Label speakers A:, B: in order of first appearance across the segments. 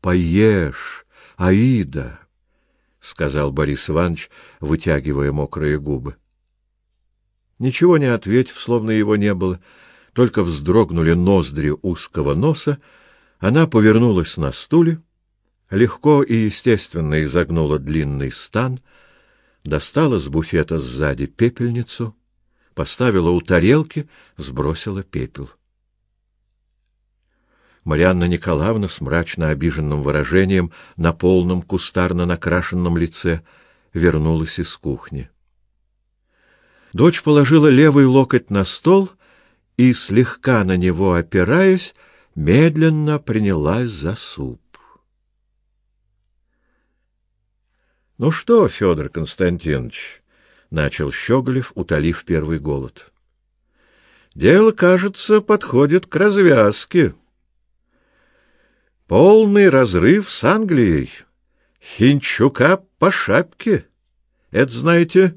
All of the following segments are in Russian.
A: Поешь, Аида, — сказал Борис Иванович, вытягивая мокрые губы. Ничего не ответив, словно его не было, только вздрогнули ноздри узкого носа, она повернулась на стуле, легко и естественно изогнула длинный стан, достала с буфета сзади пепельницу, поставила у тарелки, сбросила пепел. Марианна Николаевна с мрачно обиженным выражением на полном кустарно накрашенном лице вернулась из кухни. Дочь положила левый локоть на стол и, слегка на него опираясь, медленно принялась за суп. — Ну что, Федор Константинович, — начал Щеголев, утолив первый голод. — Дело, кажется, подходит к развязке. Полный разрыв с Англией. Хинчука по шапке. Это, знаете,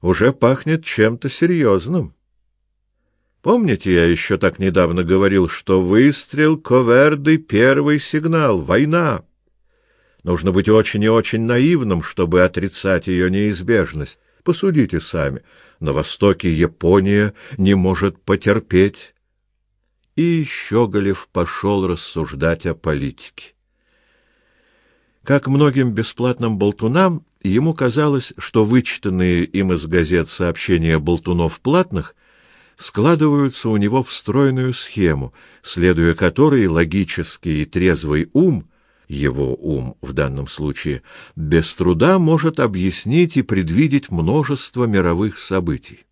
A: уже пахнет чем-то серьезным. Помните, я еще так недавно говорил, что выстрел Коверды — первый сигнал, война. Нужно быть очень и очень наивным, чтобы отрицать ее неизбежность. Посудите сами, на востоке Япония не может потерпеть и Щеголев пошел рассуждать о политике. Как многим бесплатным болтунам, ему казалось, что вычитанные им из газет сообщения болтунов платных складываются у него в стройную схему, следуя которой логический и трезвый ум, его ум в данном случае, без труда может объяснить и предвидеть множество мировых событий.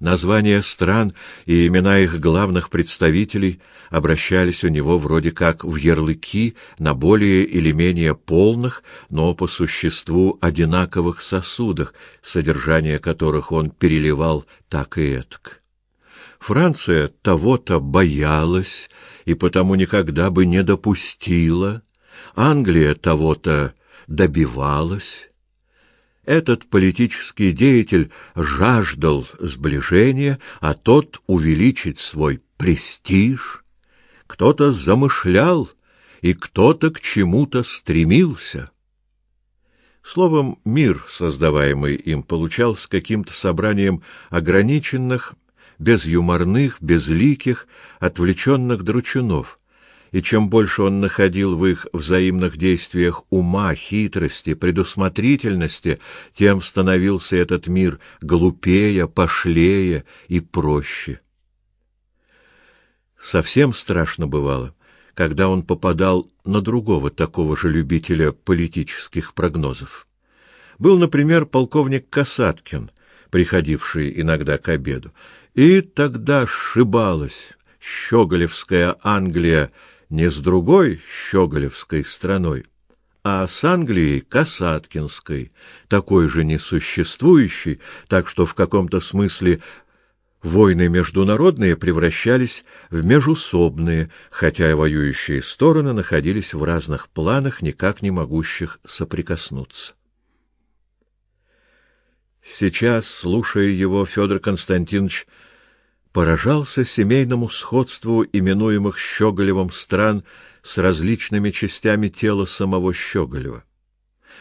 A: Названия стран и имена их главных представителей обращались у него вроде как в ярлыки на более или менее полных, но по существу одинаковых сосудах, содержание которых он переливал так и этак. Франция того-то боялась и потому никогда бы не допустила, Англия того-то добивалась, этот политический деятель жаждал сближения, а тот увеличить свой престиж. Кто-то замышлял, и кто-то к чему-то стремился. Словом, мир, создаваемый им, получался каким-то собранием ограниченных, безюморных, безликих, отвлеченных дручунов, и чем больше он находил в их взаимных действиях ума, хитрости, предусмотрительности, тем становился этот мир глупее, пошлее и проще. Совсем страшно бывало, когда он попадал на другого такого же любителя политических прогнозов. Был, например, полковник Касаткин, приходивший иногда к обеду, и тогда сшибалась щеголевская Англия не с другой щеголевской страной, а с Англией Касаткинской, такой же несуществующей, так что в каком-то смысле войны международные превращались в межусобные, хотя и воюющие стороны находились в разных планах, никак не могущих соприкоснуться. Сейчас, слушая его, Федор Константинович поражался семейному сходству именуемых Щеголевым стран с различными частями тела самого Щеголева.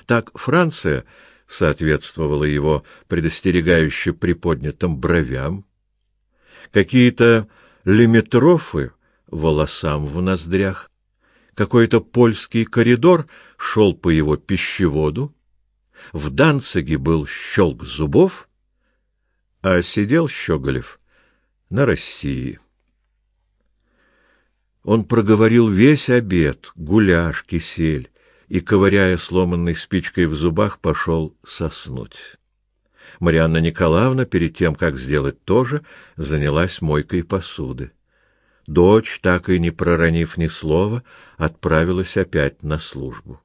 A: Так Франция соответствовала его предостерегающе приподнятым бровям, какие-то лимитрофы волосам в ноздрях, какой-то польский коридор шел по его пищеводу, в Данциге был щелк зубов, а сидел Щеголев на России. Он проговорил весь обед, гуляш, кисель, и, ковыряя сломанной спичкой в зубах, пошел соснуть. Марианна Николаевна, перед тем, как сделать то же, занялась мойкой посуды. Дочь, так и не проронив ни слова, отправилась опять на службу.